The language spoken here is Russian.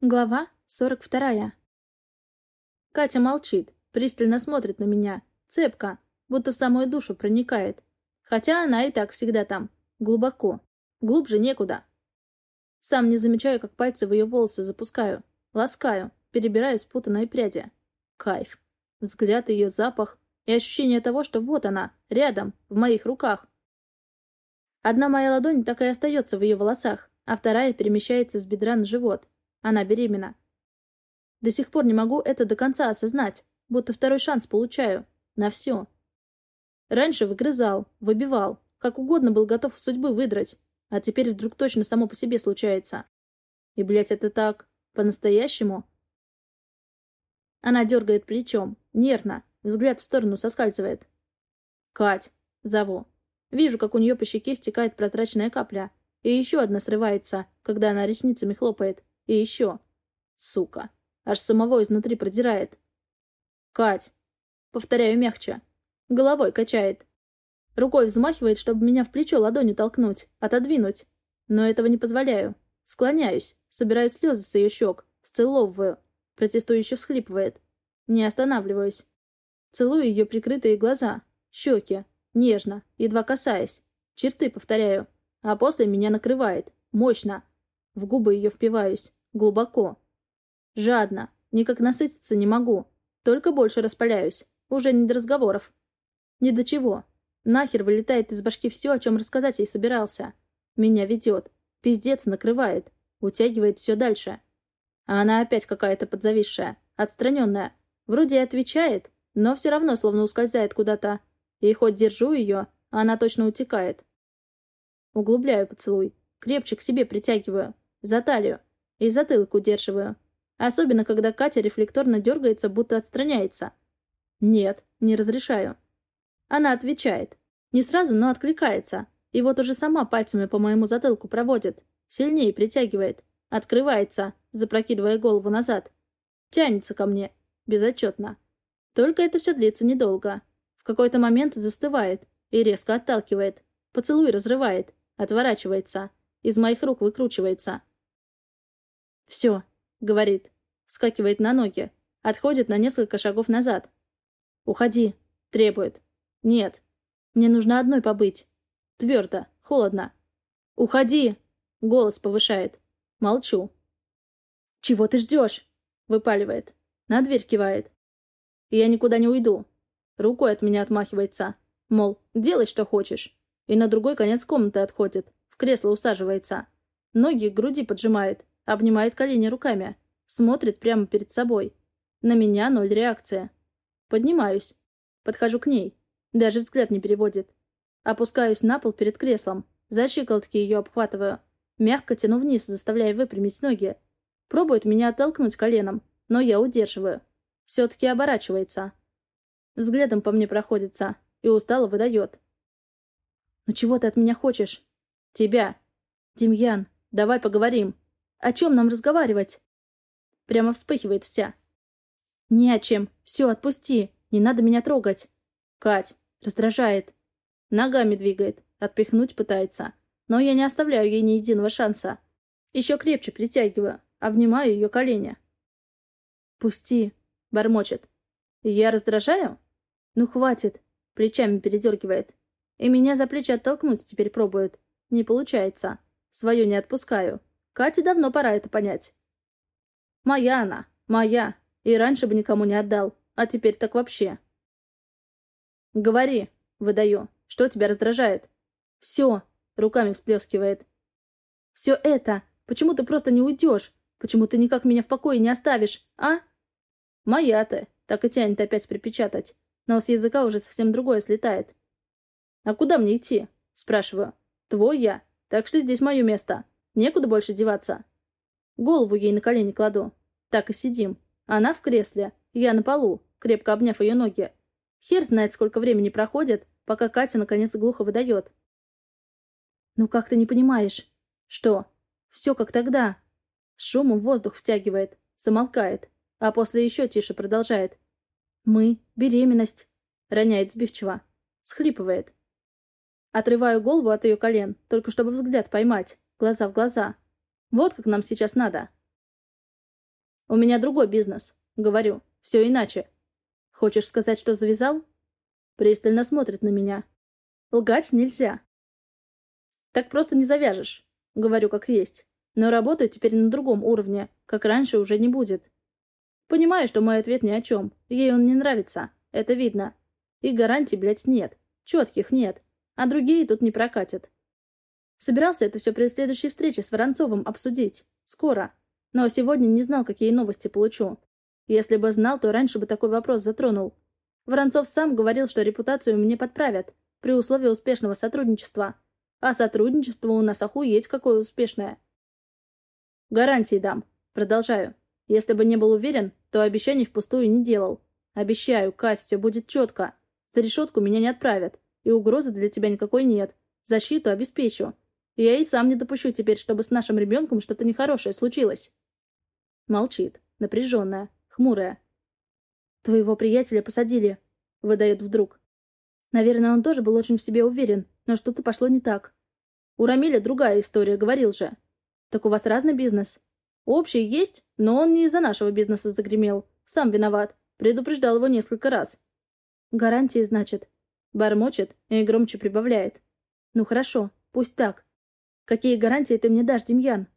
Глава 42. Катя молчит, пристально смотрит на меня, цепко, будто в самую душу проникает. Хотя она и так всегда там, глубоко. Глубже некуда. Сам не замечаю, как пальцы в ее волосы запускаю, ласкаю, перебираю спутанные пряди. Кайф. Взгляд ее, запах и ощущение того, что вот она, рядом, в моих руках. Одна моя ладонь так и остается в ее волосах, а вторая перемещается с бедра на живот, она беременна. До сих пор не могу это до конца осознать, будто второй шанс получаю. На все. Раньше выгрызал, выбивал, как угодно был готов судьбы выдрать, а теперь вдруг точно само по себе случается. И, блядь, это так... по-настоящему? Она дергает плечом, нервно, взгляд в сторону соскальзывает. «Кать!» — зову. Вижу, как у нее по щеке стекает прозрачная капля, и еще одна срывается, когда она ресницами хлопает. И еще. Сука. Аж самого изнутри продирает. Кать. Повторяю мягче. Головой качает. Рукой взмахивает, чтобы меня в плечо ладонью толкнуть, отодвинуть. Но этого не позволяю. Склоняюсь, собираю слезы с ее щек, сцеловываю. Протестующе всхлипывает. Не останавливаюсь. Целую ее прикрытые глаза, щеки, нежно, едва касаясь. Черты повторяю. А после меня накрывает. Мощно. В губы ее впиваюсь. Глубоко. Жадно. Никак насытиться не могу. Только больше распаляюсь. Уже не до разговоров. Ни до чего. Нахер вылетает из башки все, о чем рассказать ей собирался. Меня ведет. Пиздец накрывает. Утягивает все дальше. А она опять какая-то подзависшая. Отстраненная. Вроде и отвечает, но все равно словно ускользает куда-то. И хоть держу ее, она точно утекает. Углубляю поцелуй. Крепче к себе притягиваю. За талию. И затылок удерживаю. Особенно, когда Катя рефлекторно дергается, будто отстраняется. Нет, не разрешаю. Она отвечает. Не сразу, но откликается. И вот уже сама пальцами по моему затылку проводит. Сильнее притягивает. Открывается, запрокидывая голову назад. Тянется ко мне. Безотчетно. Только это все длится недолго. В какой-то момент застывает и резко отталкивает. Поцелуй разрывает. Отворачивается. Из моих рук выкручивается. «Все», — говорит. Вскакивает на ноги. Отходит на несколько шагов назад. «Уходи», — требует. «Нет. Мне нужно одной побыть». Твердо, холодно. «Уходи!» — голос повышает. Молчу. «Чего ты ждешь?» — выпаливает. На дверь кивает. «Я никуда не уйду». Рукой от меня отмахивается. Мол, делай, что хочешь. И на другой конец комнаты отходит. В кресло усаживается. Ноги к груди поджимает. Обнимает колени руками. Смотрит прямо перед собой. На меня ноль реакция. Поднимаюсь. Подхожу к ней. Даже взгляд не переводит. Опускаюсь на пол перед креслом. За щиколотки ее обхватываю. Мягко тяну вниз, заставляя выпрямить ноги. Пробует меня оттолкнуть коленом, но я удерживаю. Все-таки оборачивается. Взглядом по мне проходится и устало выдает. «Ну чего ты от меня хочешь?» «Тебя». «Демьян, давай поговорим». О чем нам разговаривать?» Прямо вспыхивает вся. «Не о чем. Все, отпусти. Не надо меня трогать». «Кать!» Раздражает. Ногами двигает. Отпихнуть пытается. Но я не оставляю ей ни единого шанса. Еще крепче притягиваю. Обнимаю ее колени. «Пусти!» — бормочет. «Я раздражаю?» «Ну, хватит!» — плечами передергивает. И меня за плечи оттолкнуть теперь пробует. Не получается. Свою не отпускаю. Кате давно пора это понять. Моя она, моя. И раньше бы никому не отдал. А теперь так вообще. Говори, выдаю. Что тебя раздражает? Все, руками всплескивает. Все это. Почему ты просто не уйдешь? Почему ты никак меня в покое не оставишь, а? Моя ты. Так и тянет опять припечатать. Но с языка уже совсем другое слетает. А куда мне идти? Спрашиваю. Твой я. Так что здесь мое место. Некуда больше деваться. Голову ей на колени кладу. Так и сидим. Она в кресле, я на полу, крепко обняв ее ноги. Хер знает, сколько времени проходит, пока Катя наконец глухо выдает. «Ну как ты не понимаешь?» «Что?» «Все как тогда». шумом воздух втягивает, замолкает, а после еще тише продолжает. «Мы. Беременность», — роняет сбивчиво. Схлипывает. Отрываю голову от ее колен, только чтобы взгляд поймать. Глаза в глаза. Вот как нам сейчас надо. У меня другой бизнес. Говорю, все иначе. Хочешь сказать, что завязал? Пристально смотрит на меня. Лгать нельзя. Так просто не завяжешь. Говорю, как есть. Но работаю теперь на другом уровне, как раньше уже не будет. Понимаю, что мой ответ ни о чем. Ей он не нравится. Это видно. И гарантий, блядь, нет. Четких нет. А другие тут не прокатят. Собирался это все при следующей встрече с Воронцовым обсудить. Скоро. Но сегодня не знал, какие новости получу. Если бы знал, то раньше бы такой вопрос затронул. Воронцов сам говорил, что репутацию мне подправят, при условии успешного сотрудничества. А сотрудничество у нас охуеть какое успешное. Гарантии дам. Продолжаю. Если бы не был уверен, то обещаний впустую не делал. Обещаю, Кать, все будет четко. За решетку меня не отправят. И угрозы для тебя никакой нет. Защиту обеспечу. Я и сам не допущу теперь, чтобы с нашим ребенком что-то нехорошее случилось. Молчит, напряженная, хмурая. Твоего приятеля посадили, выдает вдруг. Наверное, он тоже был очень в себе уверен, но что-то пошло не так. У Рамиля другая история, говорил же. Так у вас разный бизнес? Общий есть, но он не из-за нашего бизнеса загремел. Сам виноват. Предупреждал его несколько раз. Гарантии, значит. Бормочет и громче прибавляет. Ну хорошо, пусть так. Какие гарантии ты мне дашь, Демьян?